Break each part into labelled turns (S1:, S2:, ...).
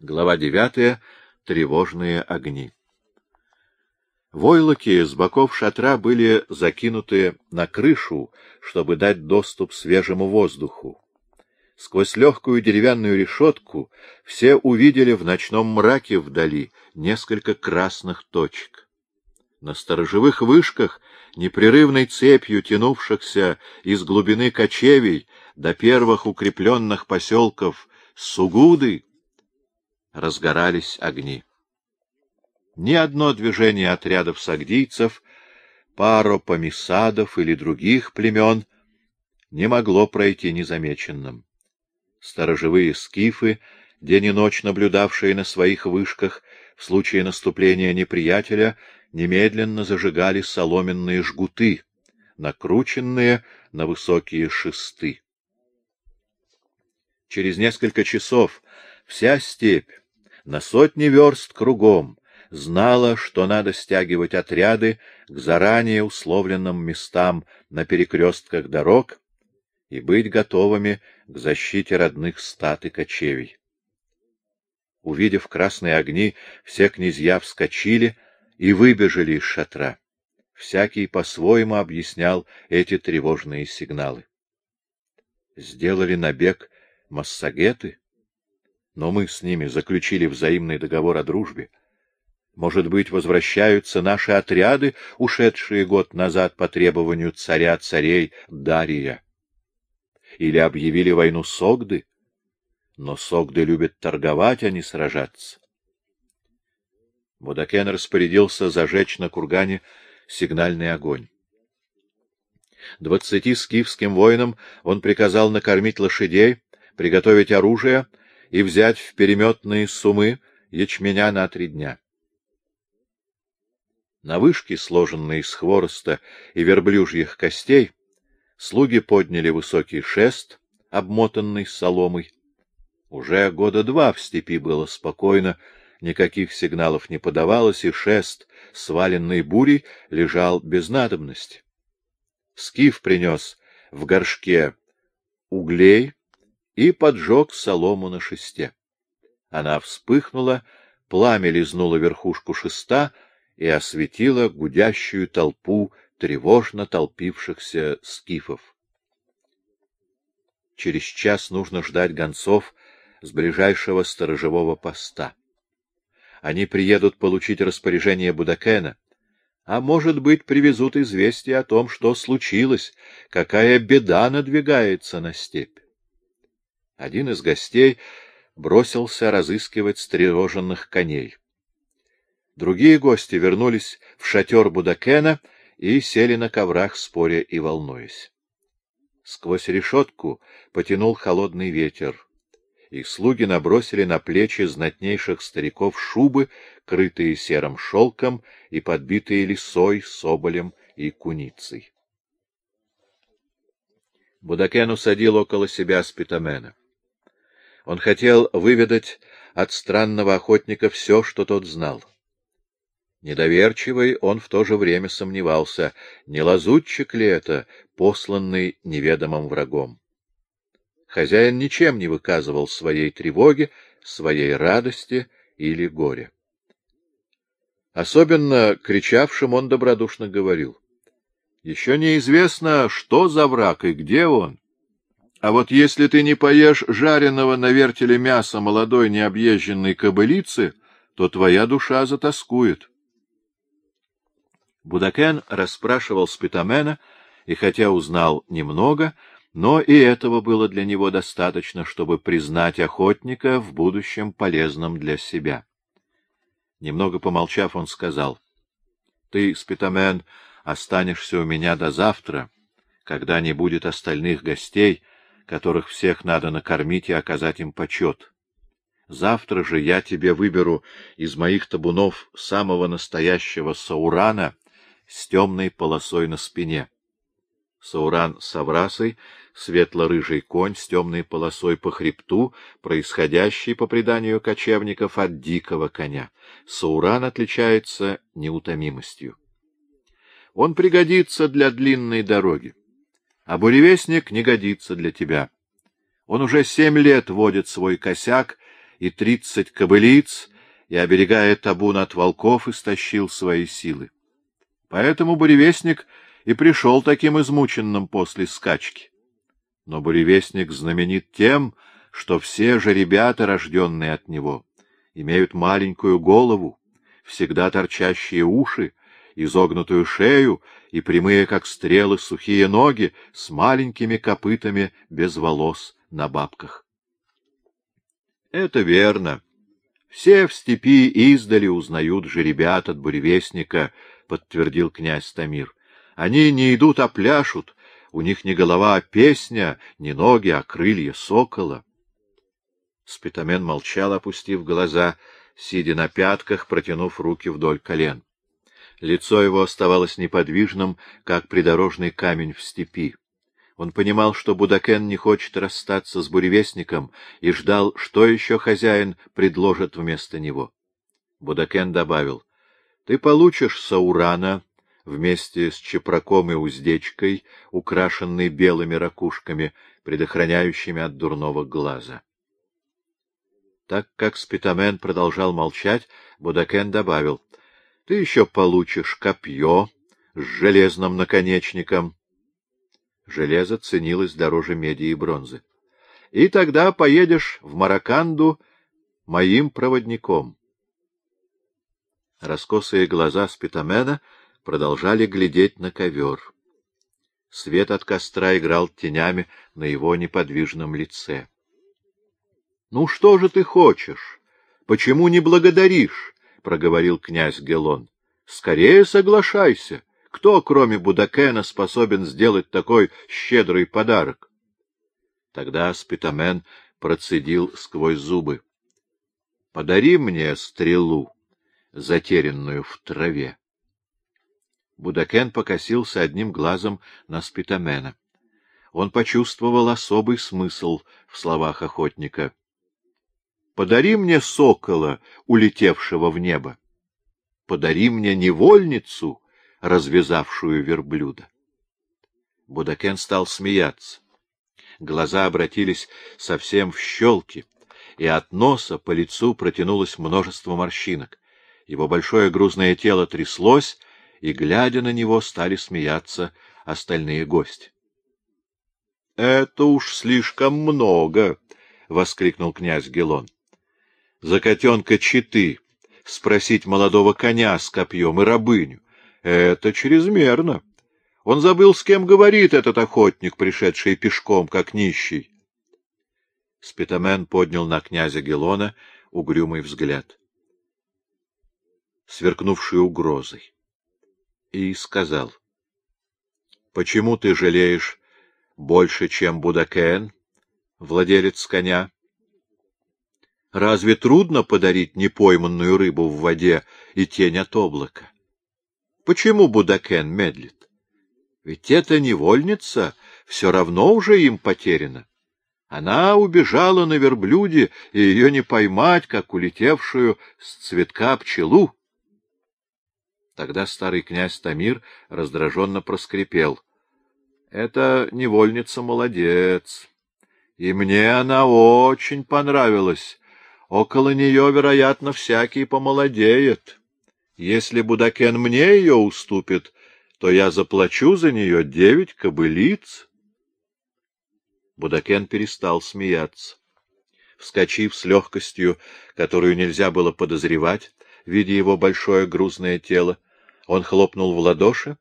S1: Глава девятая. Тревожные огни. Войлоки с боков шатра были закинуты на крышу, чтобы дать доступ свежему воздуху. Сквозь легкую деревянную решетку все увидели в ночном мраке вдали несколько красных точек. На сторожевых вышках, непрерывной цепью тянувшихся из глубины кочевий до первых укрепленных поселков Сугуды, разгорались огни. Ни одно движение отрядов сагдийцев, паропомисадов или других племен не могло пройти незамеченным. Сторожевые скифы, день и ночь наблюдавшие на своих вышках, в случае наступления неприятеля, немедленно зажигали соломенные жгуты, накрученные на высокие шесты. Через несколько часов вся степь, на сотни верст кругом, знала, что надо стягивать отряды к заранее условленным местам на перекрестках дорог и быть готовыми к защите родных стат и кочевий. Увидев красные огни, все князья вскочили и выбежали из шатра. Всякий по-своему объяснял эти тревожные сигналы. Сделали набег массагеты? Но мы с ними заключили взаимный договор о дружбе. Может быть, возвращаются наши отряды, ушедшие год назад по требованию царя-царей Дария? Или объявили войну Согды? Но Согды любят торговать, а не сражаться. Будакен распорядился зажечь на кургане сигнальный огонь. Двадцати скифским воинам он приказал накормить лошадей, приготовить оружие и взять в переметные сумы ячменя на три дня. На вышке, сложенной из хвороста и верблюжьих костей, слуги подняли высокий шест, обмотанный соломой. Уже года два в степи было спокойно, никаких сигналов не подавалось, и шест, сваленный бурей, лежал без надобности. Скиф принес в горшке углей, и поджег солому на шесте. Она вспыхнула, пламя лизнуло верхушку шеста и осветило гудящую толпу тревожно толпившихся скифов. Через час нужно ждать гонцов с ближайшего сторожевого поста. Они приедут получить распоряжение Будакена, а, может быть, привезут известие о том, что случилось, какая беда надвигается на степь. Один из гостей бросился разыскивать стревоженных коней. Другие гости вернулись в шатер Будакена и сели на коврах, споря и волнуясь. Сквозь решетку потянул холодный ветер, и слуги набросили на плечи знатнейших стариков шубы, крытые серым шелком и подбитые лисой, соболем и куницей. Будакен усадил около себя спитамена. Он хотел выведать от странного охотника все, что тот знал. Недоверчивый он в то же время сомневался, не лазутчик ли это, посланный неведомым врагом. Хозяин ничем не выказывал своей тревоги, своей радости или горя. Особенно кричавшим он добродушно говорил. — Еще неизвестно, что за враг и где он. А вот если ты не поешь жареного на вертеле мяса молодой необъезженной кобылицы, то твоя душа затаскует. Будакен расспрашивал Спитамена, и хотя узнал немного, но и этого было для него достаточно, чтобы признать охотника в будущем полезным для себя. Немного помолчав, он сказал, — Ты, Спитамен, останешься у меня до завтра, когда не будет остальных гостей, — которых всех надо накормить и оказать им почет. Завтра же я тебе выберу из моих табунов самого настоящего саурана с темной полосой на спине. Сауран с аврасой, светло-рыжий конь с темной полосой по хребту, происходящий, по преданию кочевников, от дикого коня. Сауран отличается неутомимостью. Он пригодится для длинной дороги. А буревестник не годится для тебя. Он уже семь лет водит свой косяк и тридцать кобылиц, и, оберегая табун от волков, истощил свои силы. Поэтому буревестник и пришел таким измученным после скачки. Но буревестник знаменит тем, что все же ребята, рожденные от него, имеют маленькую голову, всегда торчащие уши, изогнутую шею и прямые, как стрелы, сухие ноги с маленькими копытами без волос на бабках. Это верно. Все в степи издали узнают жеребят от буревестника, — подтвердил князь Тамир. Они не идут, а пляшут. У них не голова, а песня, не ноги, а крылья сокола. Спитамен молчал, опустив глаза, сидя на пятках, протянув руки вдоль колен. Лицо его оставалось неподвижным, как придорожный камень в степи. Он понимал, что Будакен не хочет расстаться с буревестником, и ждал, что еще хозяин предложит вместо него. Будакен добавил, — Ты получишь Саурана вместе с чепраком и уздечкой, украшенной белыми ракушками, предохраняющими от дурного глаза. Так как Спитамен продолжал молчать, Будакен добавил, — Ты еще получишь копье с железным наконечником, Железо ценилось дороже меди и бронзы. И тогда поедешь в Мараканду моим проводником. Раскосые глаза Спитамена продолжали глядеть на ковер. Свет от костра играл тенями на его неподвижном лице. — Ну что же ты хочешь? Почему не благодаришь? — проговорил князь Гелон. — Скорее соглашайся. Кто, кроме Будакена, способен сделать такой щедрый подарок? Тогда Спитамен процедил сквозь зубы. — Подари мне стрелу, затерянную в траве. Будакен покосился одним глазом на Спитамена. Он почувствовал особый смысл в словах охотника. — Подари мне сокола, улетевшего в небо. Подари мне невольницу, развязавшую верблюда. Будакен стал смеяться. Глаза обратились совсем в щелки, и от носа по лицу протянулось множество морщинок. Его большое грузное тело тряслось, и, глядя на него, стали смеяться остальные гости. — Это уж слишком много! — воскликнул князь Гелон. — За котенка читы спросить молодого коня с копьем и рабыню. Это чрезмерно. Он забыл, с кем говорит этот охотник, пришедший пешком, как нищий. Спитамен поднял на князя Гелона угрюмый взгляд, сверкнувший угрозой, и сказал, — Почему ты жалеешь больше, чем Будакен, владелец коня? Разве трудно подарить непойманную рыбу в воде и тень от облака? Почему Будакен медлит? Ведь эта невольница все равно уже им потеряна. Она убежала на верблюде, и ее не поймать, как улетевшую с цветка пчелу. Тогда старый князь Тамир раздраженно проскрипел. — Эта невольница молодец, и мне она очень понравилась. Около нее, вероятно, всякий помолодеет. Если Будакен мне ее уступит, то я заплачу за нее девять кобылиц. Будакен перестал смеяться. Вскочив с легкостью, которую нельзя было подозревать, видя его большое грузное тело, он хлопнул в ладоши,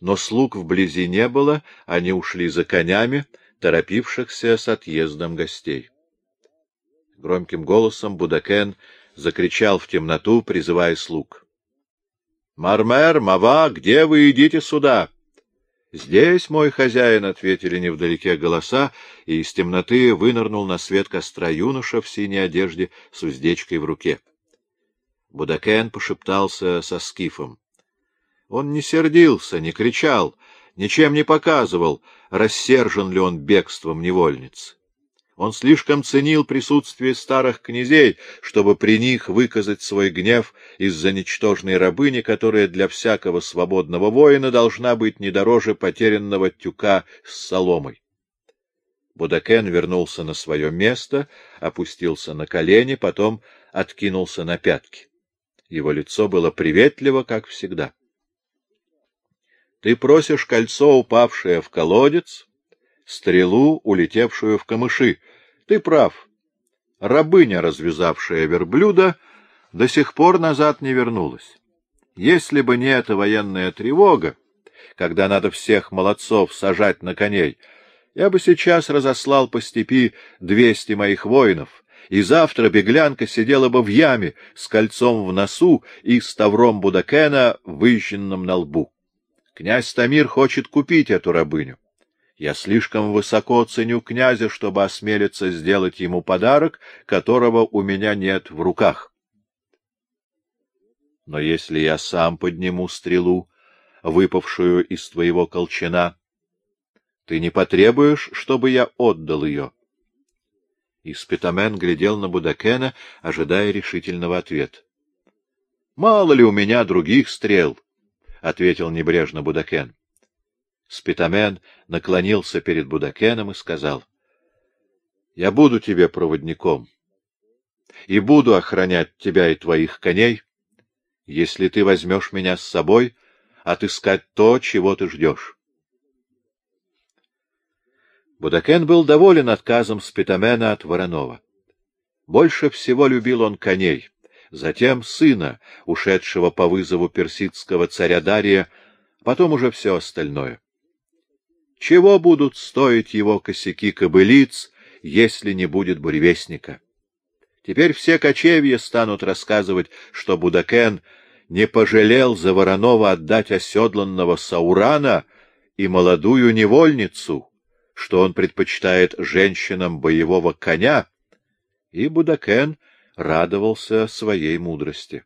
S1: но слуг вблизи не было, они ушли за конями, торопившихся с отъездом гостей. Громким голосом Будакен закричал в темноту, призывая слуг. — Мармер, Мава, где вы идите сюда? — Здесь, мой хозяин, — ответили невдалеке голоса, и из темноты вынырнул на свет костра юноша в синей одежде с уздечкой в руке. Будакен пошептался со скифом. Он не сердился, не кричал, ничем не показывал, рассержен ли он бегством невольницы. Он слишком ценил присутствие старых князей, чтобы при них выказать свой гнев из-за ничтожной рабыни, которая для всякого свободного воина должна быть не дороже потерянного тюка с соломой. Будакен вернулся на свое место, опустился на колени, потом откинулся на пятки. Его лицо было приветливо, как всегда. — Ты просишь кольцо, упавшее в колодец, стрелу, улетевшую в камыши. Ты прав. Рабыня, развязавшая верблюда, до сих пор назад не вернулась. Если бы не эта военная тревога, когда надо всех молодцов сажать на коней, я бы сейчас разослал по степи двести моих воинов, и завтра беглянка сидела бы в яме с кольцом в носу и ставром Будакена, выжженным на лбу. Князь Тамир хочет купить эту рабыню. Я слишком высоко ценю князя, чтобы осмелиться сделать ему подарок, которого у меня нет в руках. Но если я сам подниму стрелу, выпавшую из твоего колчана, ты не потребуешь, чтобы я отдал ее? Испитамен глядел на Будакена, ожидая решительного ответа. — Мало ли у меня других стрел, — ответил небрежно Будакен. Спитамен наклонился перед Будакеном и сказал, — Я буду тебе проводником и буду охранять тебя и твоих коней, если ты возьмешь меня с собой отыскать то, чего ты ждешь. Будакен был доволен отказом Спитамена от Воронова. Больше всего любил он коней, затем сына, ушедшего по вызову персидского царя Дария, потом уже все остальное. Чего будут стоить его косяки кобылиц, если не будет буревестника? Теперь все кочевья станут рассказывать, что Будакен не пожалел за Воронова отдать оседланного Саурана и молодую невольницу, что он предпочитает женщинам боевого коня, и Будакен радовался своей мудрости.